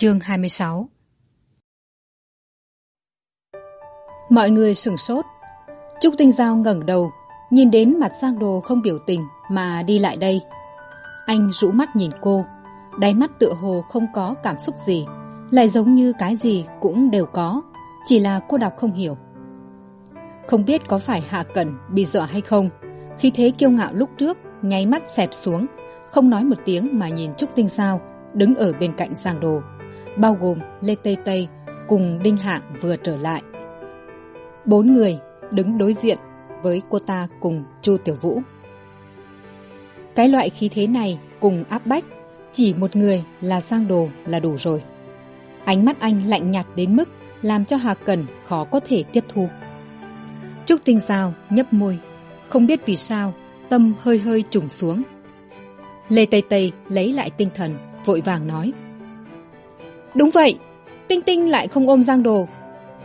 chương hai mươi sáu. Mọi người sửng sốt. Trúc tinh giao ngẩng đầu, nhìn đến mặt giang đồ không biểu tình mà đi lại đây. Anh rũ mắt nhìn cô, đáy mắt tựa hồ không có cảm xúc gì, lại giống như cái gì cũng đều có, chỉ là cô đọc không hiểu. Không biết có phải hạ cẩn bị dọa hay không, khi thế kiêu ngạo lúc trước, nháy mắt xẹp xuống, không nói một tiếng mà nhìn trúc tinh giao, đứng ở bên cạnh giang đồ bao gồm lê tây tây cùng đinh hạng vừa trở lại. Bốn người đứng đối diện với cô ta cùng chu tiểu vũ. Cái loại khí thế này cùng áp bách, chỉ một người là giang đồ là đủ rồi. Ánh mắt anh lạnh nhạt đến mức làm cho hà cần khó có thể tiếp thu. Trúc tinh giao nhấp môi, không biết vì sao tâm hơi hơi trùng xuống. Lê tây tây lấy lại tinh thần, vội vàng nói đúng vậy tinh tinh lại không ôm giang đồ.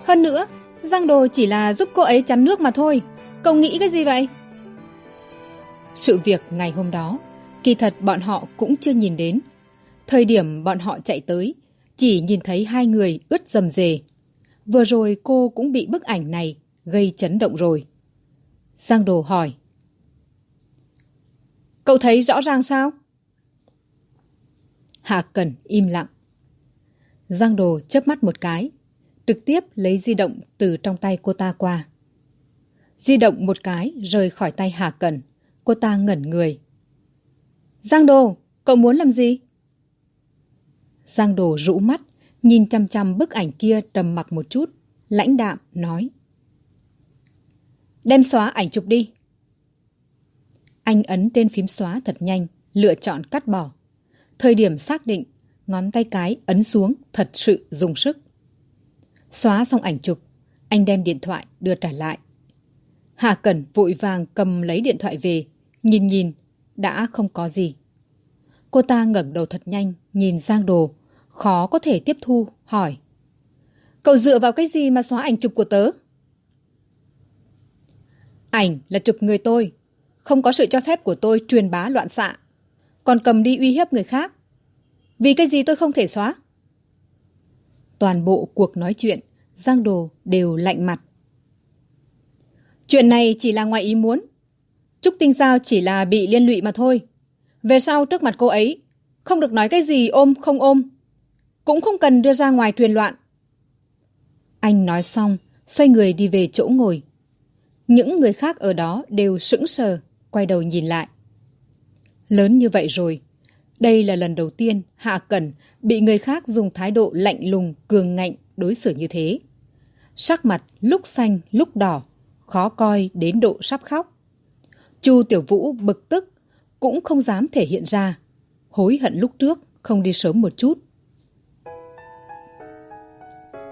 Hơn nữa giang đồ chỉ là giúp cô ấy chắn nước mà thôi. Cậu nghĩ cái gì vậy? Sự việc ngày hôm đó kỳ thật bọn họ cũng chưa nhìn đến. Thời điểm bọn họ chạy tới chỉ nhìn thấy hai người ướt rầm rề vừa rồi cô cũng bị bức ảnh này gây chấn động rồi. Giang đồ hỏi. Cậu thấy rõ ràng sao? Hà cần im lặng giang đồ chớp mắt một cái, trực tiếp lấy di động từ trong tay cô ta qua. Di động một cái rời khỏi tay hà cần, cô ta ngẩn người. Giang đồ cậu muốn làm gì? Giang đồ rũ mắt, nhìn chăm chăm bức ảnh kia trầm mặc một chút, lãnh đạm nói. Đem xóa ảnh chụp đi. Anh ấn trên phím xóa thật nhanh, lựa chọn cắt bỏ. Thời điểm xác định ngón tay cái ấn xuống, thật sự dùng sức. Xóa xong ảnh chụp, anh đem điện thoại đưa trả lại. Hà cẩn vội vàng cầm lấy điện thoại về, nhìn nhìn, đã không có gì. Cô ta ngẩng đầu thật nhanh, nhìn giang đồ, khó có thể tiếp thu, hỏi. Cậu dựa vào cái gì mà xóa ảnh chụp của tớ? Ảnh là chụp người tôi, không có sự cho phép của tôi truyền bá loạn xạ. Còn cầm đi uy hiếp người khác vì cái gì tôi không thể xóa? Toàn bộ cuộc nói chuyện, giang đồ đều lạnh mặt. Chuyện này chỉ là ngoài ý muốn. Trúc tinh giao chỉ là bị liên lụy mà thôi. Về sau trước mặt cô ấy, không được nói cái gì ôm không ôm, cũng không cần đưa ra ngoài truyền loạn. Anh nói xong, xoay người đi về chỗ ngồi. Những người khác ở đó đều sững sờ, quay đầu nhìn lại. Lớn như vậy rồi đây là lần đầu tiên hạ cẩn bị người khác dùng thái độ lạnh lùng, cường ngạnh đối xử như thế. Sắc mặt lúc xanh, lúc đỏ, khó coi đến độ sắp khóc. Chu tiểu vũ bực tức, cũng không dám thể hiện ra, hối hận lúc trước không đi sớm một chút.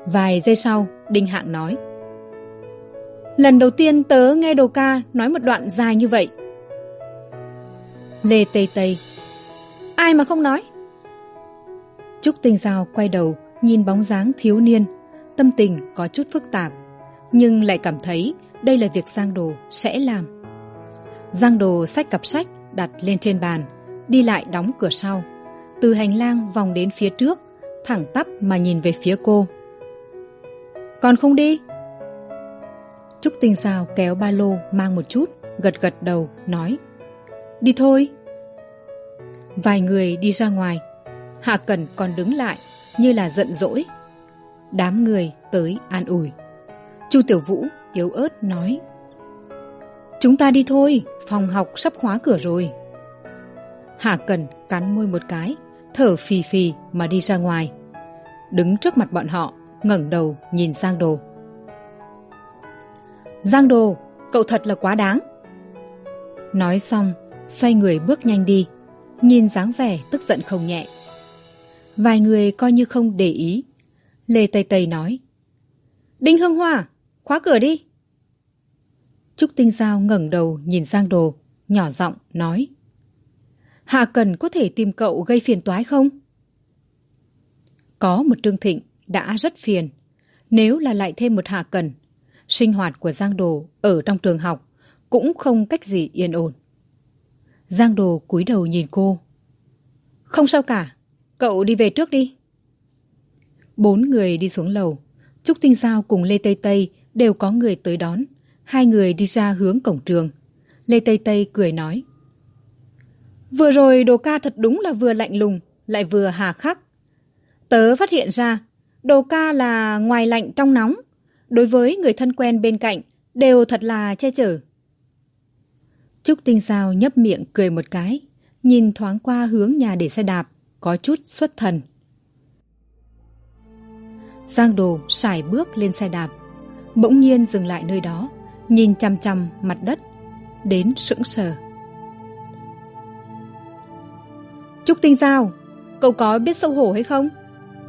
Vài giây sau, đinh hạng nói, lần đầu tiên tớ nghe đồ ca nói một đoạn dài như vậy. Lê tây tây ai mà không nói? Trúc tinh giao quay đầu nhìn bóng dáng thiếu niên. Tâm tình có chút phức tạp, nhưng lại cảm thấy đây là việc giang đồ sẽ làm. Giang đồ xách cặp sách đặt lên trên bàn, đi lại đóng cửa sau. Từ hành lang vòng đến phía trước, thẳng tắp mà nhìn về phía cô. Còn không đi? Trúc tinh giao kéo ba lô mang một chút, gật gật đầu, nói, đi thôi vài người đi ra ngoài. Hạ cần còn đứng lại, như là giận dỗi. Đám người tới an ủi. Chu tiểu vũ yếu ớt nói, chúng ta đi thôi, phòng học sắp khóa cửa rồi. Hạ cần cắn môi một cái, thở phì phì mà đi ra ngoài. Đứng trước mặt bọn họ, ngẩng đầu nhìn giang đồ. Giang đồ, cậu thật là quá đáng. Nói xong, xoay người bước nhanh đi nhìn dáng vẻ tức giận không nhẹ. Vài người coi như không để ý. Lê tây tây nói, đinh hương hoa, khóa cửa đi. Trúc tinh giao ngẩng đầu nhìn giang đồ, nhỏ giọng nói hạ cần có thể tìm cậu gây phiền toái không? Có một trương thịnh đã rất phiền. Nếu là lại thêm một hạ cần, sinh hoạt của giang đồ ở trong trường học cũng không cách gì yên ổn giang đồ cúi đầu nhìn cô. Không sao cả, cậu đi về trước đi. Bốn người đi xuống lầu. Trúc tinh giao cùng lê tây tây đều có người tới đón. Hai người đi ra hướng cổng trường. Lê tây tây cười nói, vừa rồi đồ ca thật đúng là vừa lạnh lùng, lại vừa hà khắc. Tớ phát hiện ra, đồ ca là ngoài lạnh trong nóng. Đối với người thân quen bên cạnh, đều thật là che chở trúc tinh Giao nhấp miệng cười một cái, nhìn thoáng qua hướng nhà để xe đạp, có chút xuất thần. Giang đồ sải bước lên xe đạp, bỗng nhiên dừng lại nơi đó, nhìn chằm chằm mặt đất, đến sững sờ. Trúc tinh giao, cậu có biết xấu hổ hay không?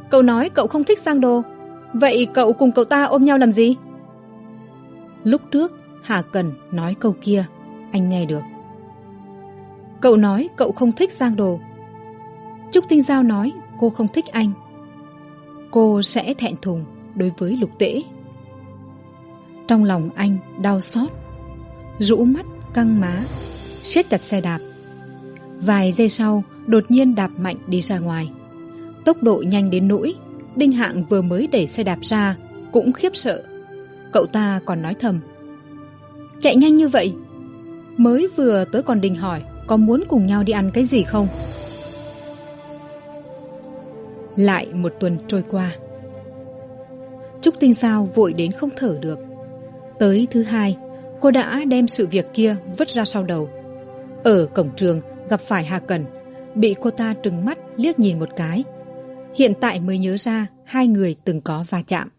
Cậu nói cậu không thích giang đồ, vậy cậu cùng cậu ta ôm nhau làm gì? Lúc trước, hà cần nói câu kia anh nghe được. Cậu nói cậu không thích giang đồ. Trúc tinh giao nói cô không thích anh. Cô sẽ thẹn thùng đối với lục tễ. Trong lòng anh đau xót, rũ mắt, căng má, siết chặt xe đạp. Vài giây sau, đột nhiên đạp mạnh đi ra ngoài. Tốc độ nhanh đến nỗi, đinh hạng vừa mới đẩy xe đạp ra, cũng khiếp sợ. Cậu ta còn nói thầm, chạy nhanh như vậy mới vừa tới còn đình hỏi, có muốn cùng nhau đi ăn cái gì không? Lại một tuần trôi qua. Trúc tinh sao vội đến không thở được. Tới thứ hai, cô đã đem sự việc kia vứt ra sau đầu. Ở cổng trường gặp phải hà cần bị cô ta trừng mắt liếc nhìn một cái. Hiện tại mới nhớ ra hai người từng có va chạm.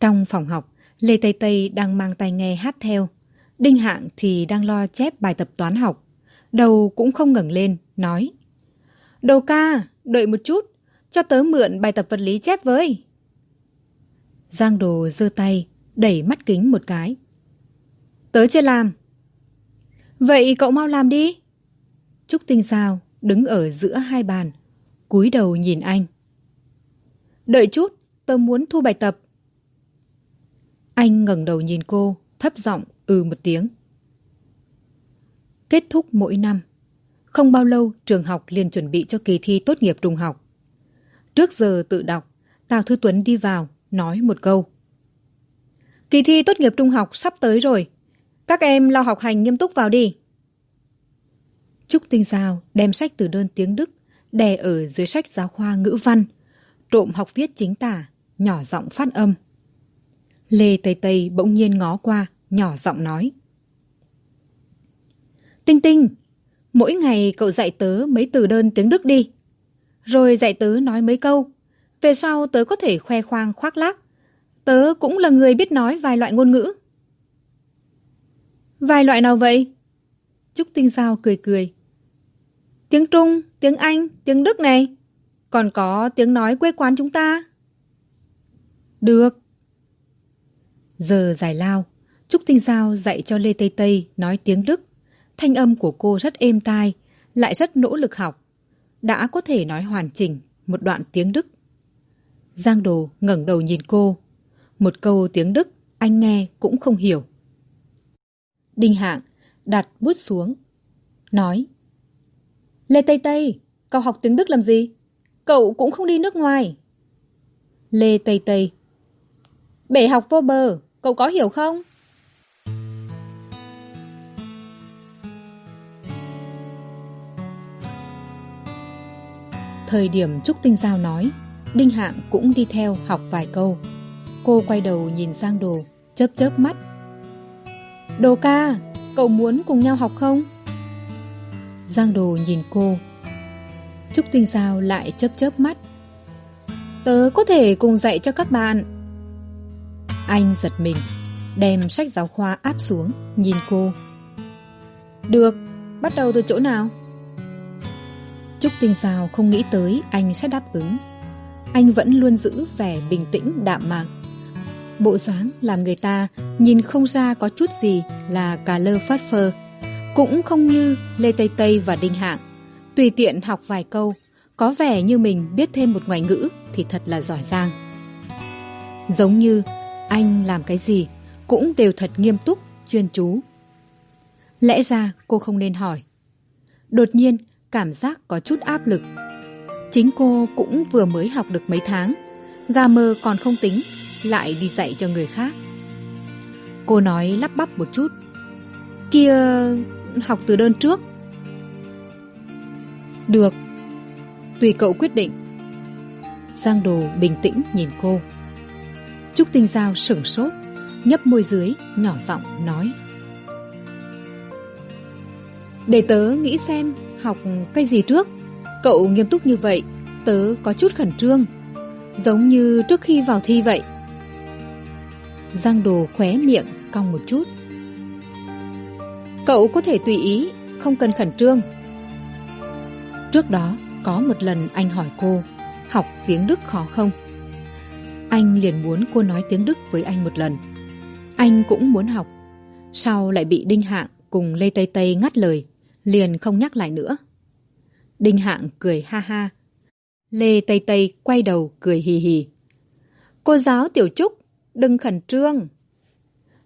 Trong phòng học, lê tây tây đang mang tai nghe hát theo đinh hạng thì đang lo chép bài tập toán học. Đầu cũng không ngẩng lên, nói. Đầu ca, đợi một chút, cho tớ mượn bài tập vật lý chép với. Giang đồ giơ tay, đẩy mắt kính một cái. Tớ chưa làm. Vậy cậu mau làm đi. Trúc tinh sao đứng ở giữa hai bàn, cúi đầu nhìn anh. Đợi chút, tớ muốn thu bài tập. Anh ngẩng đầu nhìn cô thấp giọng ừ một tiếng. Kết thúc mỗi năm, không bao lâu trường học liền chuẩn bị cho kỳ thi tốt nghiệp trung học. Trước giờ tự đọc, tào thư tuấn đi vào, nói một câu. Kỳ thi tốt nghiệp trung học sắp tới rồi, các em lo học hành nghiêm túc vào đi. Trúc tinh giao đem sách từ đơn tiếng đức đè ở dưới sách giáo khoa ngữ văn, trộm học viết chính tả, nhỏ giọng phát âm lê tây tây bỗng nhiên ngó qua, nhỏ giọng nói. Tinh tinh, mỗi ngày cậu dạy tớ mấy từ đơn tiếng đức đi. Rồi dạy tớ nói mấy câu. Về sau tớ có thể khoe khoang khoác lác. Tớ cũng là người biết nói vài loại ngôn ngữ. Vài loại nào vậy? Trúc tinh giao cười cười. Tiếng trung, tiếng anh, tiếng đức này. Còn có tiếng nói quê quán chúng ta. Được giờ giải lao, trúc tinh giao dạy cho lê tây tây nói tiếng đức. Thanh âm của cô rất êm tai, lại rất nỗ lực học. Đã có thể nói hoàn chỉnh một đoạn tiếng đức. Giang đồ ngẩng đầu nhìn cô. Một câu tiếng đức anh nghe cũng không hiểu. Đinh hạng đặt bút xuống, nói, lê tây tây, cậu học tiếng đức làm gì? Cậu cũng không đi nước ngoài. Lê tây tây, bể học vô bờ cậu có hiểu không? Thời điểm trúc tinh giao nói đinh hạng cũng đi theo học vài câu. Cô quay đầu nhìn sang đồ chớp chớp mắt. Đồ ca cậu muốn cùng nhau học không? Giang đồ nhìn cô. Trúc tinh giao lại chớp chớp mắt. Tớ có thể cùng dạy cho các bạn anh giật mình, đem sách giáo khoa áp xuống, nhìn cô. Được, bắt đầu từ chỗ nào? Trúc tinh giao không nghĩ tới anh sẽ đáp ứng. Anh vẫn luôn giữ vẻ bình tĩnh, đạm mạc. Bộ dáng làm người ta nhìn không ra có chút gì là cà lơ phát phơ, cũng không như lê tây tây và đinh hạng. Tùy tiện học vài câu, có vẻ như mình biết thêm một ngoại ngữ thì thật là giỏi giang. Giống như anh làm cái gì cũng đều thật nghiêm túc, chuyên chú. Lẽ ra cô không nên hỏi. Đột nhiên, cảm giác có chút áp lực. Chính cô cũng vừa mới học được mấy tháng gà mờ còn không tính, lại đi dạy cho người khác. Cô nói lắp bắp một chút. Kia, học từ đơn trước. Được. Tùy cậu quyết định. Giang đồ bình tĩnh nhìn cô trúc tinh giao sửng sốt, nhấp môi dưới, nhỏ giọng nói. Để tớ nghĩ xem, học cái gì trước? Cậu nghiêm túc như vậy, tớ có chút khẩn trương, giống như trước khi vào thi vậy. Giang đồ khóe miệng cong một chút. Cậu có thể tùy ý, không cần khẩn trương. Trước đó, có một lần anh hỏi cô, học tiếng đức khó không? Anh liền muốn cô nói tiếng đức với anh một lần. Anh cũng muốn học. Sau lại bị đinh hạng cùng lê tây tây ngắt lời, liền không nhắc lại nữa. Đinh hạng cười ha ha. Lê tây tây quay đầu cười hì hì. Cô giáo tiểu trúc, đừng khẩn trương.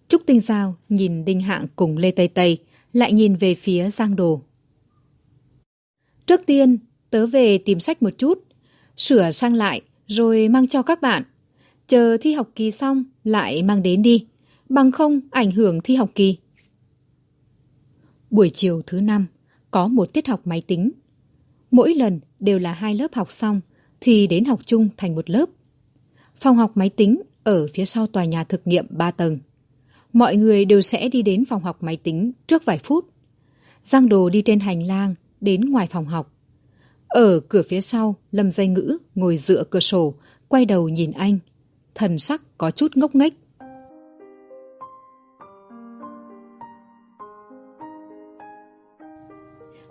Trúc tinh giao nhìn đinh hạng cùng lê tây tây, lại nhìn về phía giang đồ. Trước tiên, tớ về tìm sách một chút, sửa sang lại rồi mang cho các bạn chờ thi học kỳ xong, lại mang đến đi. Bằng không, ảnh hưởng thi học kỳ. Buổi chiều thứ năm, có một tiết học máy tính. Mỗi lần đều là hai lớp học xong, thì đến học chung thành một lớp. Phòng học máy tính ở phía sau tòa nhà thực nghiệm ba tầng. Mọi người đều sẽ đi đến phòng học máy tính trước vài phút. Giang đồ đi trên hành lang, đến ngoài phòng học. Ở cửa phía sau, lâm dây ngữ ngồi dựa cửa sổ, quay đầu nhìn anh thần sắc có chút ngốc nghếch.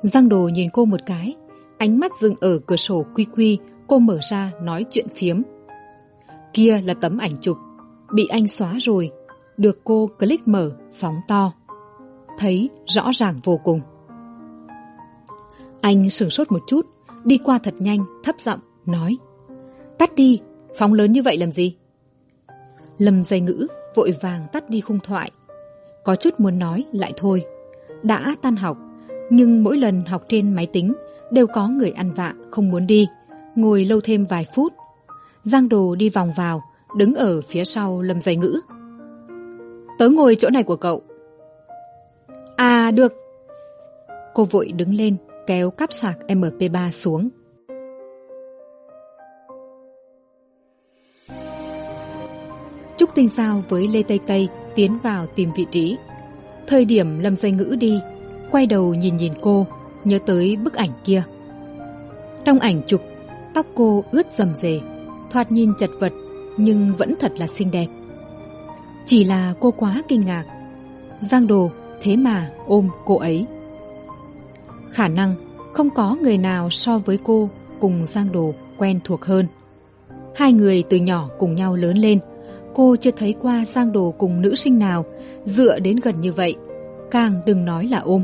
Giang đồ nhìn cô một cái, ánh mắt dừng ở cửa sổ quy quy, cô mở ra nói chuyện phiếm. Kia là tấm ảnh chụp, bị anh xóa rồi, được cô click mở, phóng to. Thấy rõ ràng vô cùng. Anh sửng sốt một chút, đi qua thật nhanh, thấp giọng nói, tắt đi, phóng lớn như vậy làm gì? Lâm dây ngữ vội vàng tắt đi khung thoại. Có chút muốn nói, lại thôi. Đã tan học, nhưng mỗi lần học trên máy tính đều có người ăn vạ không muốn đi, ngồi lâu thêm vài phút. Giang đồ đi vòng vào, đứng ở phía sau lâm dây ngữ. Tớ ngồi chỗ này của cậu. À được. Cô vội đứng lên, kéo cáp sạc mp 3 xuống. Trúc tinh sao với lê tây tây tiến vào tìm vị trí. Thời điểm lâm dây ngữ đi, quay đầu nhìn nhìn cô, nhớ tới bức ảnh kia. Trong ảnh chụp, tóc cô ướt rầm rề thoạt nhìn chật vật, nhưng vẫn thật là xinh đẹp. Chỉ là cô quá kinh ngạc. Giang đồ, thế mà ôm cô ấy. Khả năng không có người nào so với cô cùng giang đồ quen thuộc hơn. Hai người từ nhỏ cùng nhau lớn lên cô chưa thấy qua giang đồ cùng nữ sinh nào, dựa đến gần như vậy. Càng đừng nói là ôm.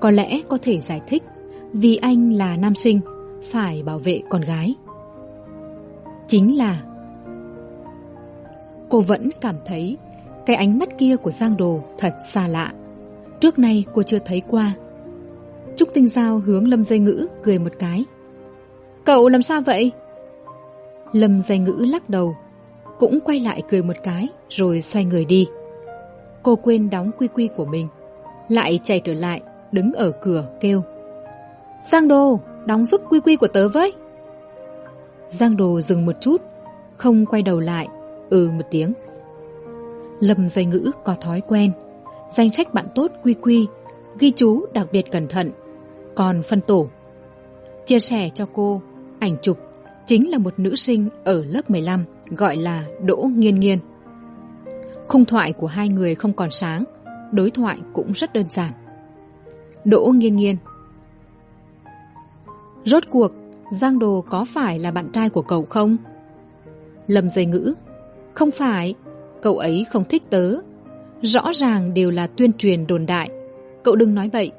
Có lẽ có thể giải thích, vì anh là nam sinh, phải bảo vệ con gái. Chính là, cô vẫn cảm thấy cái ánh mắt kia của giang đồ thật xa lạ. Trước nay cô chưa thấy qua. Trúc tinh giao hướng lâm dây ngữ cười một cái. Cậu làm sao vậy? Lâm dây ngữ lắc đầu cũng quay lại cười một cái, rồi xoay người đi. Cô quên đóng quy quy của mình, lại chạy trở lại, đứng ở cửa, kêu. Giang đồ, đóng giúp quy quy của tớ với. Giang đồ dừng một chút, không quay đầu lại ừ một tiếng. Lâm dây ngữ có thói quen, danh sách bạn tốt quy quy, ghi chú đặc biệt cẩn thận. Còn phân tổ, chia sẻ cho cô, ảnh chụp, chính là một nữ sinh ở lớp mười lăm gọi là đỗ nghiên nghiên. Khung thoại của hai người không còn sáng, đối thoại cũng rất đơn giản. Đỗ nghiên nghiên. Rốt cuộc, giang đồ có phải là bạn trai của cậu không? Lầm dây ngữ. Không phải, cậu ấy không thích tớ. Rõ ràng đều là tuyên truyền đồn đại. Cậu đừng nói vậy.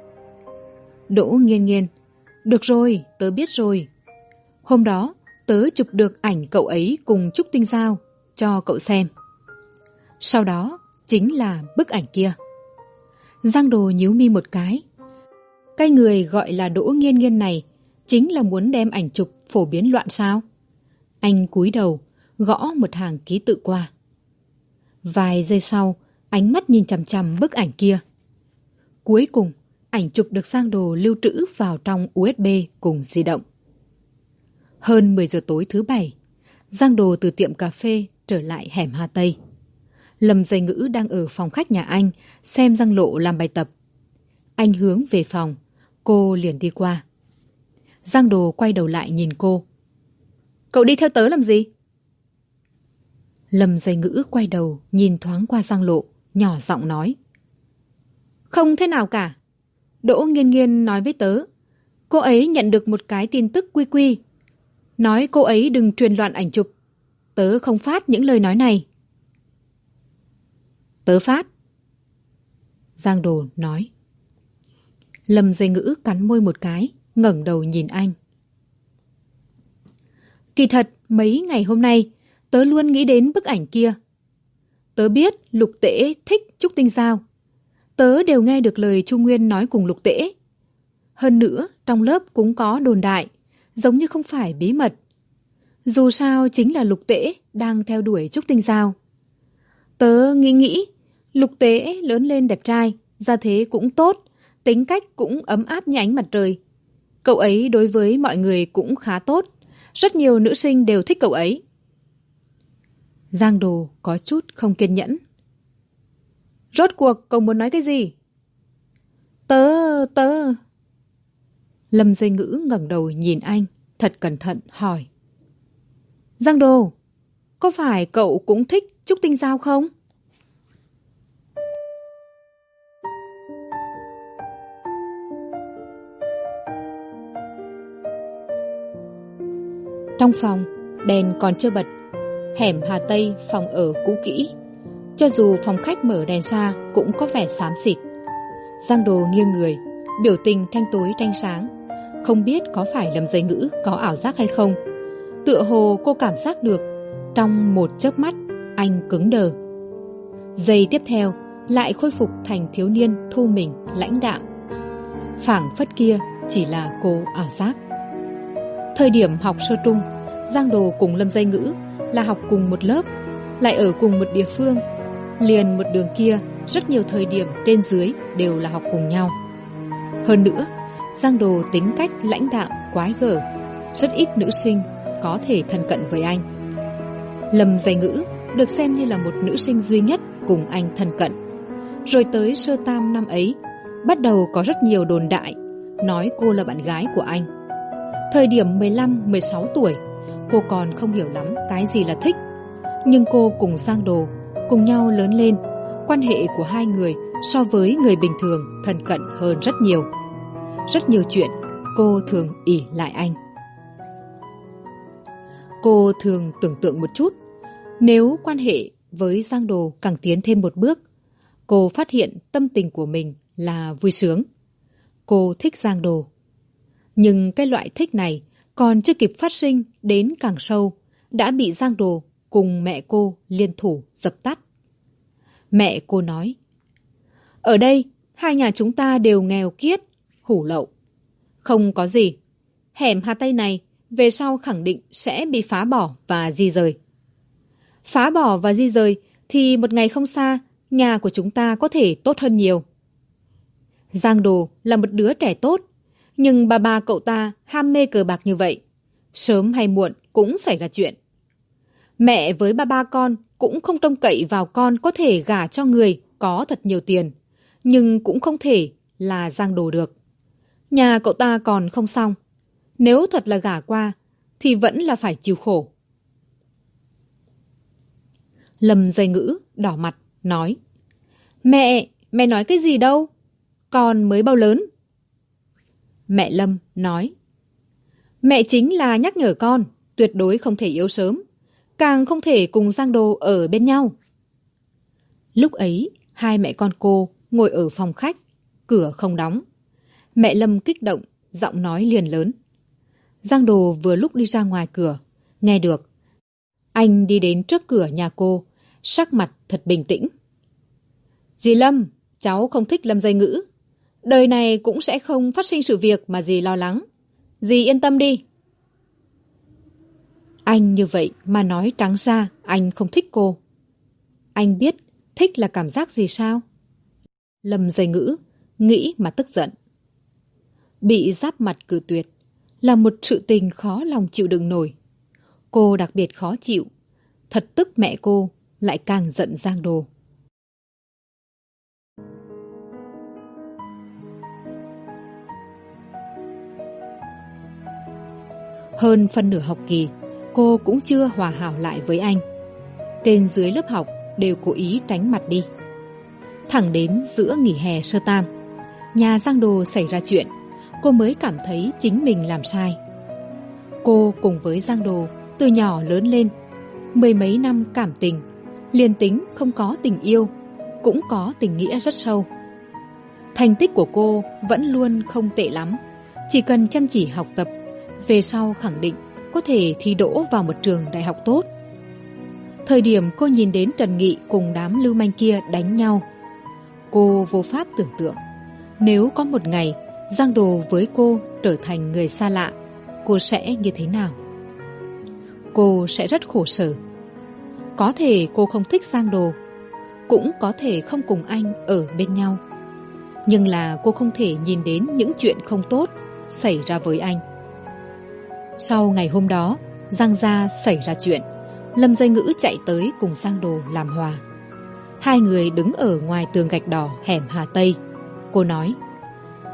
Đỗ nghiên nghiên. Được rồi, tớ biết rồi. Hôm đó tớ chụp được ảnh cậu ấy cùng trúc tinh giao, cho cậu xem. Sau đó, chính là bức ảnh kia. Giang đồ nhíu mi một cái. Cái người gọi là đỗ nghiên nghiên này chính là muốn đem ảnh chụp phổ biến loạn sao? Anh cúi đầu, gõ một hàng ký tự qua. Vài giây sau, ánh mắt nhìn chằm chằm bức ảnh kia. Cuối cùng, ảnh chụp được sang đồ lưu trữ vào trong usb cùng di động hơn 10 giờ tối thứ bảy, giang đồ từ tiệm cà phê trở lại hẻm hà tây. Lâm dây ngữ đang ở phòng khách nhà anh, xem giang lộ làm bài tập. Anh hướng về phòng, cô liền đi qua. Giang đồ quay đầu lại nhìn cô. Cậu đi theo tớ làm gì? Lâm dây ngữ quay đầu nhìn thoáng qua giang lộ, nhỏ giọng nói. Không thế nào cả. Đỗ nghiên nghiên nói với tớ, cô ấy nhận được một cái tin tức quy quy nói cô ấy đừng truyền loạn ảnh chụp. Tớ không phát những lời nói này. Tớ phát. Giang đồ nói. Lâm dây ngữ cắn môi một cái, ngẩng đầu nhìn anh. Kỳ thật, mấy ngày hôm nay, tớ luôn nghĩ đến bức ảnh kia. Tớ biết lục tễ thích trúc tinh giao. Tớ đều nghe được lời chu nguyên nói cùng lục tễ. Hơn nữa, trong lớp cũng có đồn đại giống như không phải bí mật. Dù sao chính là lục tễ đang theo đuổi trúc tinh giao. Tớ nghĩ nghĩ, lục tế lớn lên đẹp trai, gia thế cũng tốt, tính cách cũng ấm áp như ánh mặt trời. Cậu ấy đối với mọi người cũng khá tốt, rất nhiều nữ sinh đều thích cậu ấy. Giang đồ có chút không kiên nhẫn. Rốt cuộc cậu muốn nói cái gì? Tớ tớ lâm dây ngữ ngẩng đầu nhìn anh, thật cẩn thận, hỏi. Giang đồ có phải cậu cũng thích trúc tinh giao không? Trong phòng đèn còn chưa bật. Hẻm hà tây phòng ở cũ kỹ. Cho dù phòng khách mở đèn xa cũng có vẻ xám xịt. Giang đồ nghiêng người, biểu tình thanh tối, thanh sáng không biết có phải lầm dây ngữ có ảo giác hay không. Tựa hồ cô cảm giác được, trong một chớp mắt, anh cứng đờ. Giây tiếp theo, lại khôi phục thành thiếu niên thu mình, lãnh đạm. Phảng phất kia chỉ là cô ảo giác. Thời điểm học sơ trung, giang đồ cùng lâm dây ngữ là học cùng một lớp, lại ở cùng một địa phương, liền một đường kia, rất nhiều thời điểm trên dưới đều là học cùng nhau. Hơn nữa giang đồ tính cách lãnh đạm, quái gở. Rất ít nữ sinh có thể thân cận với anh. Lâm dây ngữ được xem như là một nữ sinh duy nhất cùng anh thân cận. Rồi tới sơ tam năm ấy, bắt đầu có rất nhiều đồn đại, nói cô là bạn gái của anh. Thời điểm mười lăm, mười sáu tuổi, cô còn không hiểu lắm cái gì là thích. Nhưng cô cùng giang đồ, cùng nhau lớn lên, quan hệ của hai người so với người bình thường thân cận hơn rất nhiều rất nhiều chuyện cô thường ỉ lại anh. Cô thường tưởng tượng một chút, nếu quan hệ với giang đồ càng tiến thêm một bước, cô phát hiện tâm tình của mình là vui sướng. Cô thích giang đồ. Nhưng cái loại thích này còn chưa kịp phát sinh đến càng sâu, đã bị giang đồ cùng mẹ cô liên thủ dập tắt. Mẹ cô nói, ở đây, hai nhà chúng ta đều nghèo kiết hủ lậu. Không có gì. Hẻm hà tây này, về sau khẳng định sẽ bị phá bỏ và di rời. Phá bỏ và di rời thì một ngày không xa, nhà của chúng ta có thể tốt hơn nhiều. Giang đồ là một đứa trẻ tốt, nhưng bà bà cậu ta ham mê cờ bạc như vậy. Sớm hay muộn cũng xảy ra chuyện. Mẹ với ba ba con cũng không trông cậy vào con có thể gả cho người có thật nhiều tiền, nhưng cũng không thể là giang đồ được nhà cậu ta còn không xong. Nếu thật là gả qua, thì vẫn là phải chịu khổ. Lâm dây ngữ đỏ mặt, nói, mẹ mẹ nói cái gì đâu? Con mới bao lớn. Mẹ lâm nói, mẹ chính là nhắc nhở con, tuyệt đối không thể yếu sớm, càng không thể cùng giang đồ ở bên nhau. Lúc ấy, hai mẹ con cô ngồi ở phòng khách, cửa không đóng mẹ lâm kích động, giọng nói liền lớn. Giang đồ vừa lúc đi ra ngoài cửa, nghe được. Anh đi đến trước cửa nhà cô, sắc mặt thật bình tĩnh. Dì lâm, cháu không thích lâm dây ngữ. Đời này cũng sẽ không phát sinh sự việc mà dì lo lắng. Dì yên tâm đi. Anh như vậy mà nói trắng ra anh không thích cô. Anh biết thích là cảm giác gì sao? Lâm dây ngữ nghĩ mà tức giận bị giáp mặt cử tuyệt, là một sự tình khó lòng chịu đựng nổi. Cô đặc biệt khó chịu, thật tức mẹ cô lại càng giận giang đồ. Hơn phân nửa học kỳ, cô cũng chưa hòa hảo lại với anh. Trên dưới lớp học đều cố ý tránh mặt đi. Thẳng đến giữa nghỉ hè sơ tam, nhà giang đồ xảy ra chuyện cô mới cảm thấy chính mình làm sai. Cô cùng với giang đồ từ nhỏ lớn lên, mười mấy năm cảm tình, liền tính không có tình yêu, cũng có tình nghĩa rất sâu. Thành tích của cô vẫn luôn không tệ lắm, chỉ cần chăm chỉ học tập, về sau khẳng định có thể thi đỗ vào một trường đại học tốt. Thời điểm cô nhìn đến trần nghị cùng đám lưu manh kia đánh nhau, cô vô pháp tưởng tượng, nếu có một ngày giang đồ với cô trở thành người xa lạ. Cô sẽ như thế nào? Cô sẽ rất khổ sở. Có thể cô không thích giang đồ, cũng có thể không cùng anh ở bên nhau. Nhưng là cô không thể nhìn đến những chuyện không tốt xảy ra với anh. Sau ngày hôm đó, giang gia xảy ra chuyện. Lâm dây ngữ chạy tới cùng giang đồ làm hòa. Hai người đứng ở ngoài tường gạch đỏ hẻm hà tây. Cô nói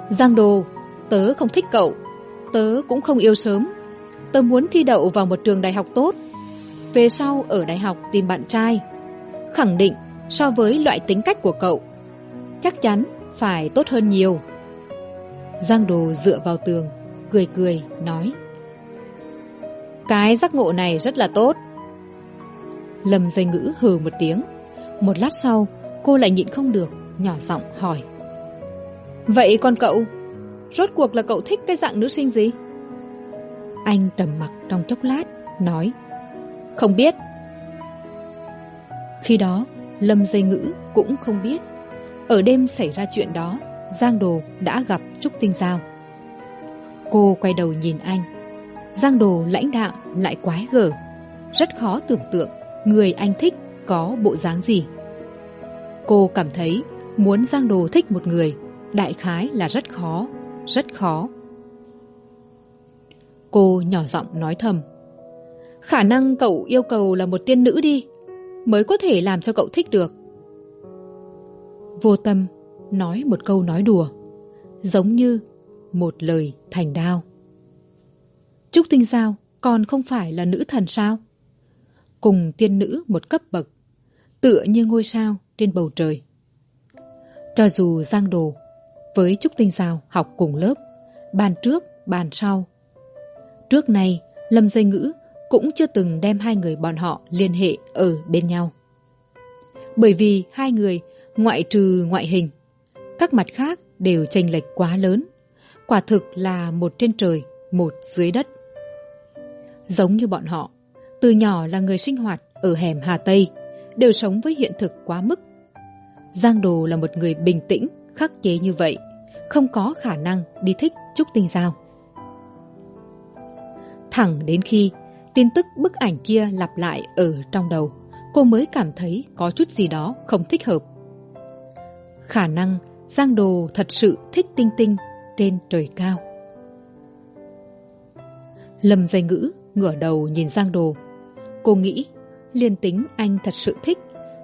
giang đồ, tớ không thích cậu. Tớ cũng không yêu sớm. Tớ muốn thi đậu vào một trường đại học tốt. Về sau ở đại học tìm bạn trai. Khẳng định so với loại tính cách của cậu, chắc chắn phải tốt hơn nhiều. Giang đồ dựa vào tường, cười cười, nói. Cái giác ngộ này rất là tốt. Lâm dây ngữ hừ một tiếng. Một lát sau, cô lại nhịn không được, nhỏ giọng hỏi vậy còn cậu, rốt cuộc là cậu thích cái dạng nữ sinh gì? Anh trầm mặc trong chốc lát, nói, không biết. Khi đó, lâm dây ngữ cũng không biết. Ở đêm xảy ra chuyện đó, giang đồ đã gặp trúc tinh giao. Cô quay đầu nhìn anh. Giang đồ lãnh đạo lại quái gở. Rất khó tưởng tượng người anh thích có bộ dáng gì. Cô cảm thấy muốn giang đồ thích một người đại khái là rất khó rất khó. Cô nhỏ giọng nói thầm, khả năng cậu yêu cầu là một tiên nữ đi, mới có thể làm cho cậu thích được. Vô tâm nói một câu nói đùa, giống như một lời thành đao. Trúc tinh giao còn không phải là nữ thần sao? Cùng tiên nữ một cấp bậc, tựa như ngôi sao trên bầu trời. Cho dù giang đồ với trúc tinh giao học cùng lớp, bàn trước, bàn sau. Trước nay, lâm dây ngữ cũng chưa từng đem hai người bọn họ liên hệ ở bên nhau. Bởi vì hai người ngoại trừ ngoại hình, các mặt khác đều chênh lệch quá lớn, quả thực là một trên trời, một dưới đất. Giống như bọn họ, từ nhỏ là người sinh hoạt ở hẻm hà tây, đều sống với hiện thực quá mức. Giang đồ là một người bình tĩnh, khắc chế như vậy không có khả năng đi thích trúc tinh giao. Thẳng đến khi tin tức bức ảnh kia lặp lại ở trong đầu, cô mới cảm thấy có chút gì đó không thích hợp. Khả năng giang đồ thật sự thích tinh tinh trên trời cao. Lâm dây ngữ ngửa đầu nhìn giang đồ. Cô nghĩ liên tính anh thật sự thích,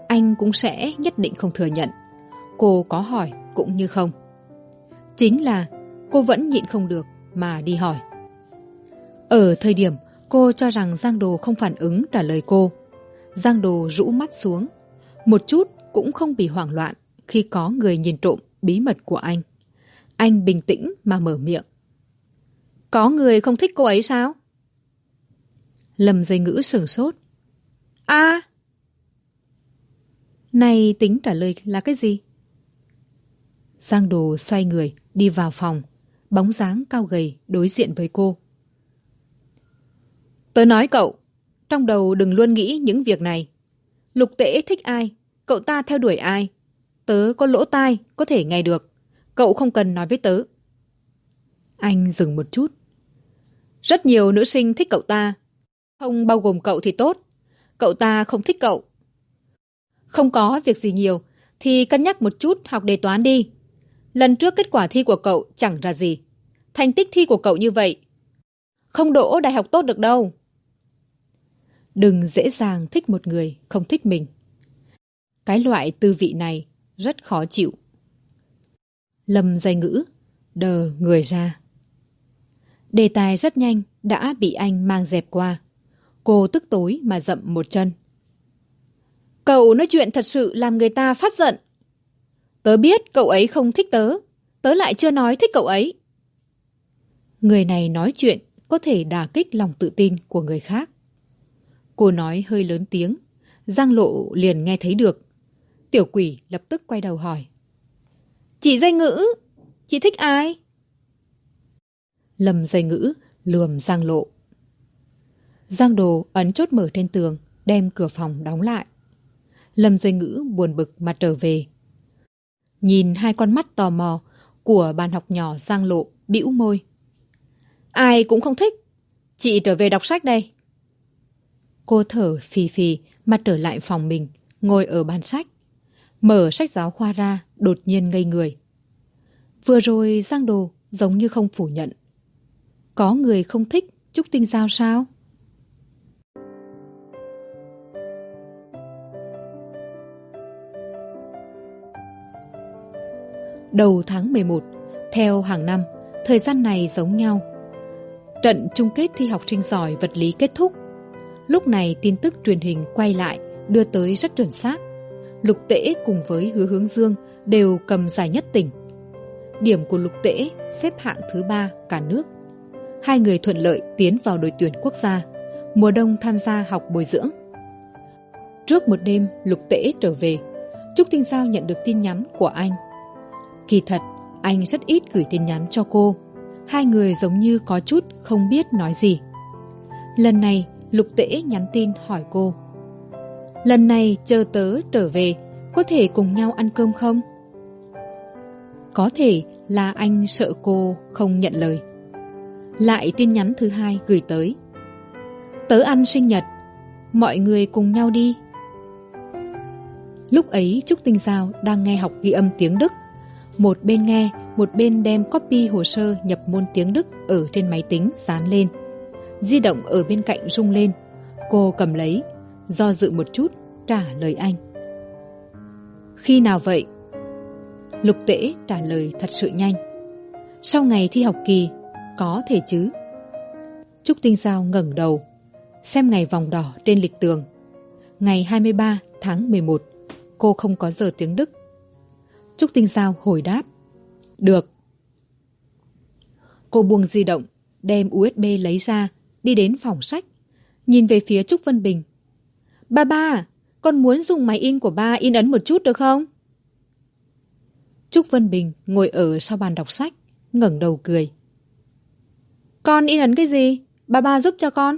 anh cũng sẽ nhất định không thừa nhận. Cô có hỏi cũng như không chính là cô vẫn nhịn không được mà đi hỏi. Ở thời điểm cô cho rằng giang đồ không phản ứng trả lời cô, giang đồ rũ mắt xuống. Một chút cũng không bị hoảng loạn khi có người nhìn trộm bí mật của anh. Anh bình tĩnh mà mở miệng. Có người không thích cô ấy sao? Lầm dây ngữ sửng sốt. A này tính trả lời là cái gì? Giang đồ xoay người đi vào phòng, bóng dáng cao gầy đối diện với cô. Tớ nói cậu, trong đầu đừng luôn nghĩ những việc này. Lục tễ thích ai, cậu ta theo đuổi ai? Tớ có lỗ tai có thể nghe được. Cậu không cần nói với tớ. Anh dừng một chút. Rất nhiều nữ sinh thích cậu ta. Không bao gồm cậu thì tốt. Cậu ta không thích cậu. Không có việc gì nhiều, thì cân nhắc một chút học đề toán đi lần trước kết quả thi của cậu chẳng ra gì. Thành tích thi của cậu như vậy, không đỗ đại học tốt được đâu. Đừng dễ dàng thích một người không thích mình. Cái loại tư vị này rất khó chịu. Lâm dây ngữ, đờ người ra. Đề tài rất nhanh đã bị anh mang dẹp qua. Cô tức tối mà dậm một chân. Cậu nói chuyện thật sự làm người ta phát giận tớ biết cậu ấy không thích tớ. Tớ lại chưa nói thích cậu ấy. Người này nói chuyện có thể đả kích lòng tự tin của người khác. Cô nói hơi lớn tiếng. Giang lộ liền nghe thấy được. Tiểu quỷ lập tức quay đầu hỏi. Chị dây ngữ, chị thích ai? Lầm dây ngữ, lườm giang lộ. Giang đồ ấn chốt mở trên tường, đem cửa phòng đóng lại. Lâm dây ngữ buồn bực mà trở về nhìn hai con mắt tò mò của bàn học nhỏ giang lộ bĩu môi. Ai cũng không thích. Chị trở về đọc sách đây. Cô thở phì phì mà trở lại phòng mình, ngồi ở bàn sách. Mở sách giáo khoa ra, đột nhiên ngây người. Vừa rồi giang đồ giống như không phủ nhận. Có người không thích trúc tinh giao sao? Đầu tháng một. Theo hàng năm, thời gian này giống nhau. Trận chung kết thi học sinh giỏi vật lý kết thúc. Lúc này tin tức truyền hình quay lại, đưa tới rất chuẩn xác. Lục tễ cùng với hứa hướng dương đều cầm giải nhất tỉnh. Điểm của lục tễ xếp hạng thứ ba cả nước. Hai người thuận lợi tiến vào đội tuyển quốc gia. Mùa đông tham gia học bồi dưỡng. Trước một đêm, lục tễ trở về. Trúc tinh giao nhận được tin nhắn của anh kỳ thật, anh rất ít gửi tin nhắn cho cô. Hai người giống như có chút không biết nói gì. Lần này, lục tễ nhắn tin hỏi cô. Lần này chờ tớ trở về, có thể cùng nhau ăn cơm không? Có thể, là anh sợ cô không nhận lời. Lại tin nhắn thứ hai gửi tới. Tớ ăn sinh nhật, mọi người cùng nhau đi. Lúc ấy trúc tinh giao đang nghe học ghi âm tiếng đức một bên nghe, một bên đem copy hồ sơ nhập môn tiếng đức ở trên máy tính dán lên. Di động ở bên cạnh rung lên. Cô cầm lấy, do dự một chút, trả lời anh. Khi nào vậy? Lục tễ trả lời thật sự nhanh. Sau ngày thi học kỳ, có thể chứ? Trúc tinh giao ngẩng đầu, xem ngày vòng đỏ trên lịch tường. Ngày hai mươi ba tháng m một, cô không có giờ tiếng đức trúc tinh giao hồi đáp. Được. Cô buông di động, đem usb lấy ra, đi đến phòng sách. Nhìn về phía trúc vân bình. Ba ba, con muốn dùng máy in của ba in ấn một chút được không? Trúc vân bình ngồi ở sau bàn đọc sách, ngẩng đầu cười. Con in ấn cái gì? Ba ba giúp cho con.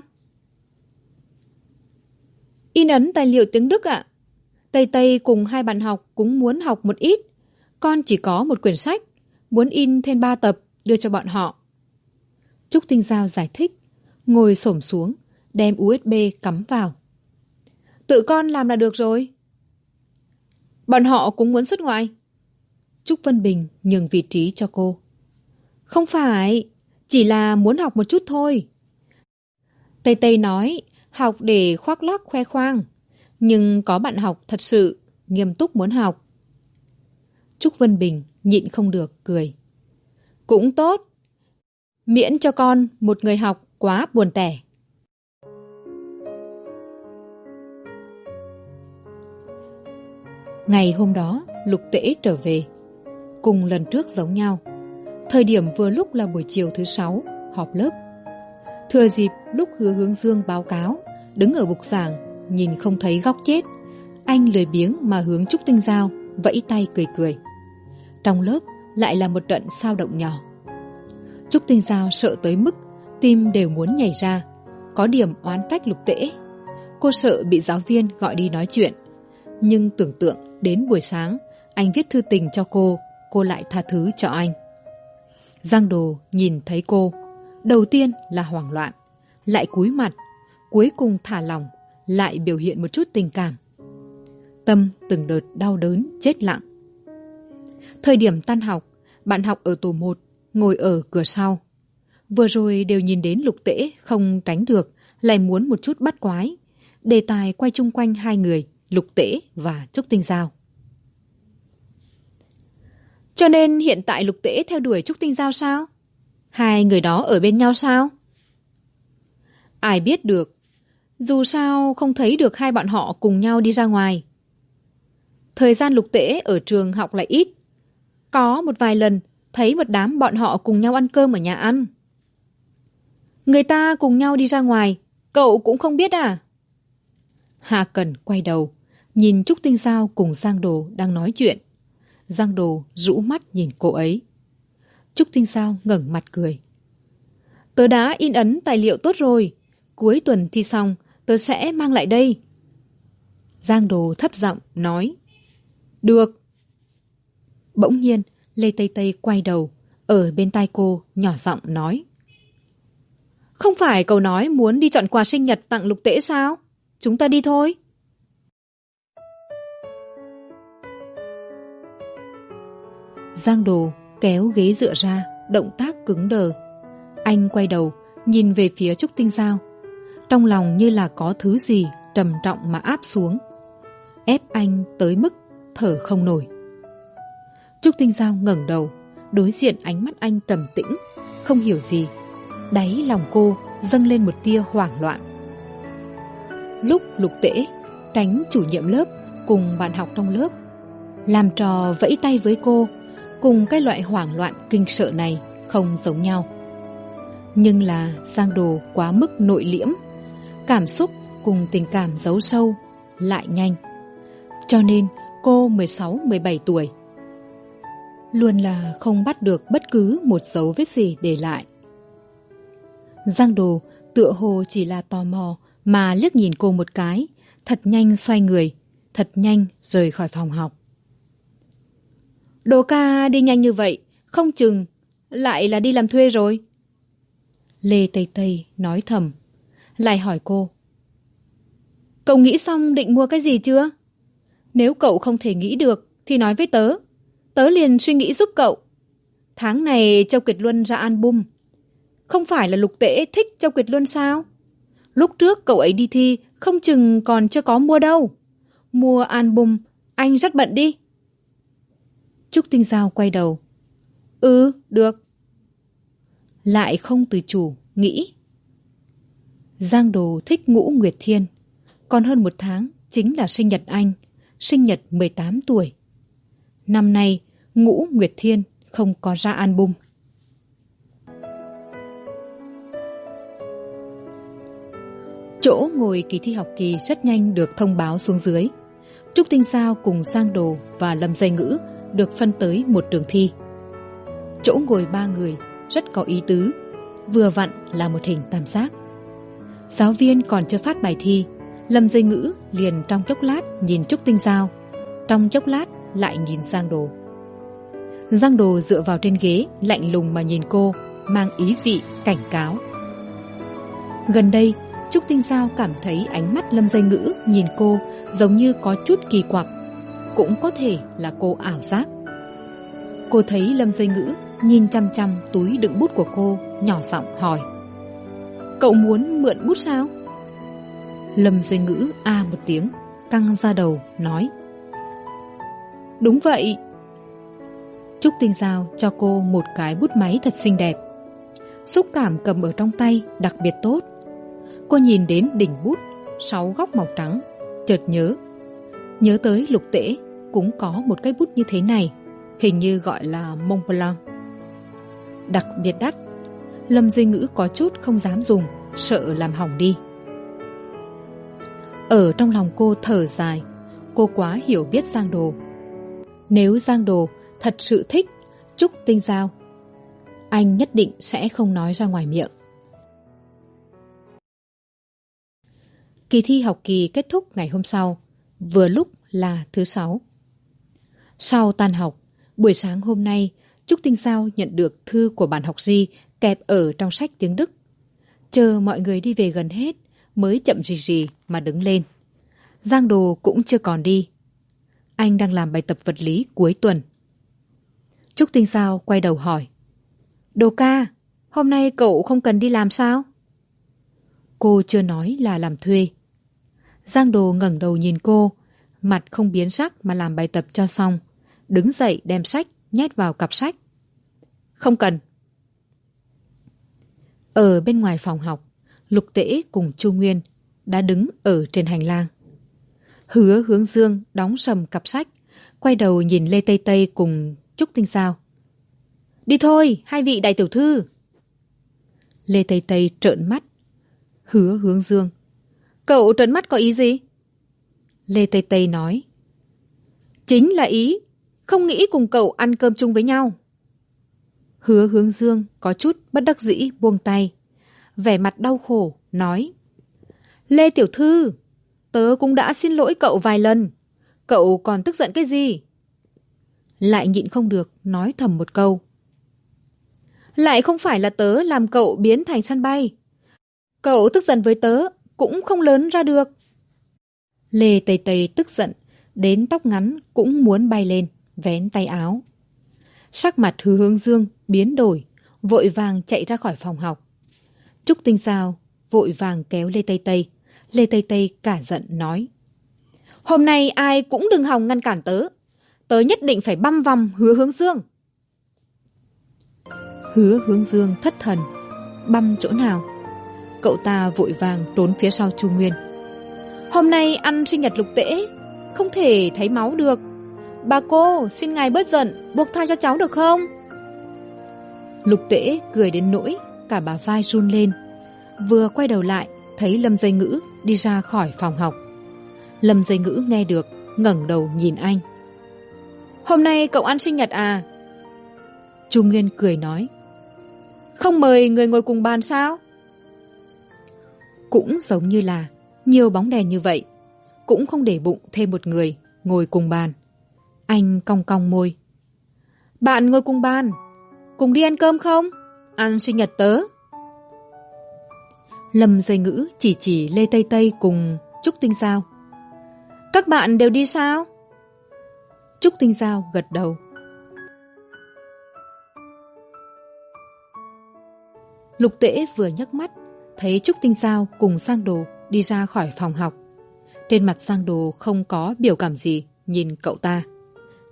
In ấn tài liệu tiếng đức ạ. Tây tây cùng hai bạn học cũng muốn học một ít con chỉ có một quyển sách, muốn in thêm ba tập, đưa cho bọn họ. Trúc tinh giao giải thích, ngồi s xuống, đem usb cắm vào. Tự con làm là được rồi. Bọn họ cũng muốn xuất ngoại. Trúc vân bình nhường vị trí cho cô. Không phải, chỉ là muốn học một chút thôi. Tây tây nói, học để khoác lác khoe khoang. Nhưng có bạn học thật sự, nghiêm túc muốn học trúc vân bình nhịn không được cười. Cũng tốt, miễn cho con một người học quá buồn tẻ. Ngày hôm đó, lục tễ trở về. Cùng lần trước giống nhau. Thời điểm vừa lúc là buổi chiều thứ sáu, họp lớp. Thừa dịp lúc hứa hướng dương báo cáo, đứng ở bục giảng nhìn không thấy góc chết, anh lười biếng mà hướng trúc tinh giao, vẫy tay cười cười trong lớp lại là một trận sao động nhỏ. Trúc tinh giao sợ tới mức tim đều muốn nhảy ra, có điểm oán trách lục tễ. Cô sợ bị giáo viên gọi đi nói chuyện, nhưng tưởng tượng đến buổi sáng, anh viết thư tình cho cô cô lại tha thứ cho anh. Giang đồ nhìn thấy cô, đầu tiên là hoảng loạn, lại cúi mặt, cuối cùng thả lỏng, lại biểu hiện một chút tình cảm. Tâm từng đợt đau đớn, chết lặng thời điểm tan học, bạn học ở tổ một, ngồi ở cửa sau. Vừa rồi đều nhìn đến lục tễ không tránh được, lại muốn một chút bắt quái. Đề tài quay chung quanh hai người, lục tễ và trúc tinh giao. Cho nên hiện tại lục tễ theo đuổi trúc tinh giao sao? Hai người đó ở bên nhau sao? Ai biết được. Dù sao không thấy được hai bọn họ cùng nhau đi ra ngoài. Thời gian lục tễ ở trường học lại ít có một vài lần, thấy một đám bọn họ cùng nhau ăn cơm ở nhà ăn. Người ta cùng nhau đi ra ngoài, cậu cũng không biết à? Hà cần quay đầu, nhìn trúc tinh giao cùng giang đồ đang nói chuyện. Giang đồ rũ mắt nhìn cô ấy. Trúc tinh giao ngẩng mặt cười. Tớ đã in ấn tài liệu tốt rồi, cuối tuần thi xong, tớ sẽ mang lại đây. Giang đồ thấp giọng nói. Được bỗng nhiên, lê tây tây quay đầu, ở bên tai cô, nhỏ giọng nói. Không phải cậu nói muốn đi chọn quà sinh nhật tặng lục tễ sao? Chúng ta đi thôi. Giang đồ kéo ghế dựa ra, động tác cứng đờ. Anh quay đầu, nhìn về phía trúc tinh giao. Trong lòng như là có thứ gì trầm trọng mà áp xuống. Ép anh tới mức thở không nổi trúc tinh giao ngẩng đầu, đối diện ánh mắt anh trầm tĩnh, không hiểu gì. Đáy lòng cô dâng lên một tia hoảng loạn. Lúc lục tễ, tránh chủ nhiệm lớp cùng bạn học trong lớp, làm trò vẫy tay với cô, cùng cái loại hoảng loạn kinh sợ này không giống nhau. Nhưng là giang đồ quá mức nội liễm, cảm xúc cùng tình cảm giấu sâu lại nhanh. Cho nên cô mười sáu, mười bảy tuổi luôn là không bắt được bất cứ một dấu vết gì để lại. Giang đồ tựa hồ chỉ là tò mò mà liếc nhìn cô một cái, thật nhanh xoay người, thật nhanh rời khỏi phòng học. Đồ ca đi nhanh như vậy, không chừng lại là đi làm thuê rồi. Lê tây tây nói thầm, lại hỏi cô, cậu nghĩ xong định mua cái gì chưa? Nếu cậu không thể nghĩ được thì nói với tớ tớ liền suy nghĩ giúp cậu. Tháng này châu kiệt luân ra album. Không phải là lục tễ thích châu kiệt luân sao? Lúc trước cậu ấy đi thi, không chừng còn chưa có mua đâu. Mua album, anh rất bận đi. Trúc tinh giao quay đầu. Ừ được. Lại không từ chủ, nghĩ. Giang đồ thích ngũ nguyệt thiên. Còn hơn một tháng, chính là sinh nhật anh. Sinh nhật mười tám tuổi. Năm nay ngũ nguyệt thiên không có ra album. Chỗ ngồi kỳ thi học kỳ rất nhanh được thông báo xuống dưới. Trúc tinh giao cùng giang đồ và lâm dây ngữ được phân tới một trường thi. Chỗ ngồi ba người rất có ý tứ, vừa vặn là một hình tam giác. Giáo viên còn chưa phát bài thi, lâm dây ngữ liền trong chốc lát nhìn trúc tinh giao, trong chốc lát lại nhìn giang đồ giang đồ dựa vào trên ghế, lạnh lùng mà nhìn cô, mang ý vị, cảnh cáo. Gần đây, trúc tinh giao cảm thấy ánh mắt lâm dây ngữ nhìn cô giống như có chút kỳ quặc, cũng có thể là cô ảo giác. Cô thấy lâm dây ngữ nhìn chăm chăm túi đựng bút của cô, nhỏ giọng hỏi, cậu muốn mượn bút sao? Lâm dây ngữ a một tiếng, căng ra đầu, nói, đúng vậy trúc tinh giao cho cô một cái bút máy thật xinh đẹp. Xúc cảm cầm ở trong tay đặc biệt tốt. Cô nhìn đến đỉnh bút, sáu góc màu trắng, chợt nhớ. Nhớ tới lục tễ, cũng có một cái bút như thế này, hình như gọi là mont blanc. Đặc biệt đắt, lâm duy ngữ có chút không dám dùng, sợ làm hỏng đi. Ở trong lòng cô thở dài, cô quá hiểu biết giang đồ. Nếu giang đồ thật sự thích trúc tinh giao. Anh nhất định sẽ không nói ra ngoài miệng. Kỳ thi học kỳ kết thúc ngày hôm sau, vừa lúc là thứ sáu. Sau tan học, buổi sáng hôm nay, trúc tinh giao nhận được thư của bạn học di kẹp ở trong sách tiếng đức. Chờ mọi người đi về gần hết, mới chậm rì rì mà đứng lên. Giang đồ cũng chưa còn đi. Anh đang làm bài tập vật lý cuối tuần trúc tinh sao quay đầu hỏi. Đồ ca, hôm nay cậu không cần đi làm sao? Cô chưa nói là làm thuê. Giang đồ ngẩng đầu nhìn cô, mặt không biến sắc mà làm bài tập cho xong, đứng dậy đem sách, nhét vào cặp sách. Không cần. Ở bên ngoài phòng học, lục tễ cùng chu nguyên đã đứng ở trên hành lang. Hứa hướng dương đóng sầm cặp sách, quay đầu nhìn lê tây tây cùng trúc tinh sao. Đi thôi, hai vị đại tiểu thư. Lê tây tây trợn mắt, hứa hướng dương. Cậu trợn mắt có ý gì? Lê tây tây nói. Chính là ý, không nghĩ cùng cậu ăn cơm chung với nhau. Hứa hướng dương có chút bất đắc dĩ buông tay, vẻ mặt đau khổ, nói. Lê tiểu thư, tớ cũng đã xin lỗi cậu vài lần. Cậu còn tức giận cái gì? Lại nhịn không được, nói thầm một câu. Lại không phải là tớ làm cậu biến thành săn bay. Cậu tức giận với tớ cũng không lớn ra được. Lê tây tây tức giận, đến tóc ngắn cũng muốn bay lên, vén tay áo. Sắc mặt hư hướng dương biến đổi, vội vàng chạy ra khỏi phòng học. Trúc tinh sao vội vàng kéo lê tây tây. Lê tây tây cả giận, nói, hôm nay ai cũng đừng hòng ngăn cản tớ tớ nhất định phải băm vằm hứa hướng dương. Hứa hướng dương thất thần. Băm chỗ nào? Cậu ta vội vàng trốn phía sau chu nguyên. Hôm nay ăn sinh nhật lục tễ, không thể thấy máu được. Bà cô, xin ngài bớt giận, buộc tha cho cháu được không? Lục tễ cười đến nỗi cả bà vai run lên. Vừa quay đầu lại, thấy lâm dây ngữ đi ra khỏi phòng học. Lâm dây ngữ nghe được, ngẩng đầu nhìn anh hôm nay cậu ăn sinh nhật à? Trung nguyên cười nói. Không mời người ngồi cùng bàn sao? Cũng giống như là nhiều bóng đèn như vậy, cũng không để bụng thêm một người ngồi cùng bàn. Anh cong cong môi. Bạn ngồi cùng bàn, cùng đi ăn cơm không? Ăn sinh nhật tớ. Lâm dây ngữ chỉ chỉ lê tây tây cùng trúc tinh giao. Các bạn đều đi sao? Trúc tinh giao gật đầu. Lục tễ vừa nhấc mắt, thấy trúc tinh giao cùng sang đồ đi ra khỏi phòng học. Trên mặt sang đồ không có biểu cảm gì, nhìn cậu ta.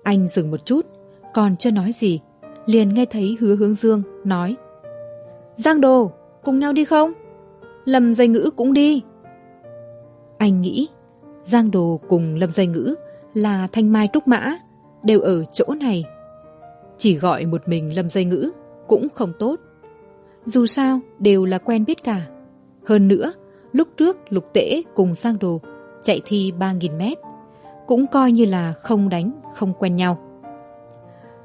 Anh dừng một chút, còn chưa nói gì, liền nghe thấy hứa hướng dương nói, giang đồ, cùng nhau đi không? Lâm dây ngữ cũng đi. Anh nghĩ giang đồ cùng lâm dây ngữ là thanh mai trúc mã, đều ở chỗ này. Chỉ gọi một mình lâm dây ngữ cũng không tốt. Dù sao, đều là quen biết cả. Hơn nữa, lúc trước lục tễ cùng giang đồ chạy thi ba nghìn mét, cũng coi như là không đánh, không quen nhau.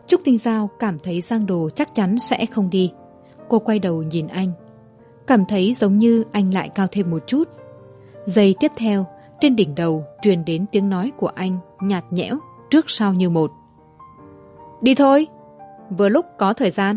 Trúc tinh giao cảm thấy giang đồ chắc chắn sẽ không đi. Cô quay đầu nhìn anh, cảm thấy giống như anh lại cao thêm một chút. Giây tiếp theo trên đỉnh đầu truyền đến tiếng nói của anh, nhạt nhẽo, trước sau như một. Đi thôi, vừa lúc có thời gian.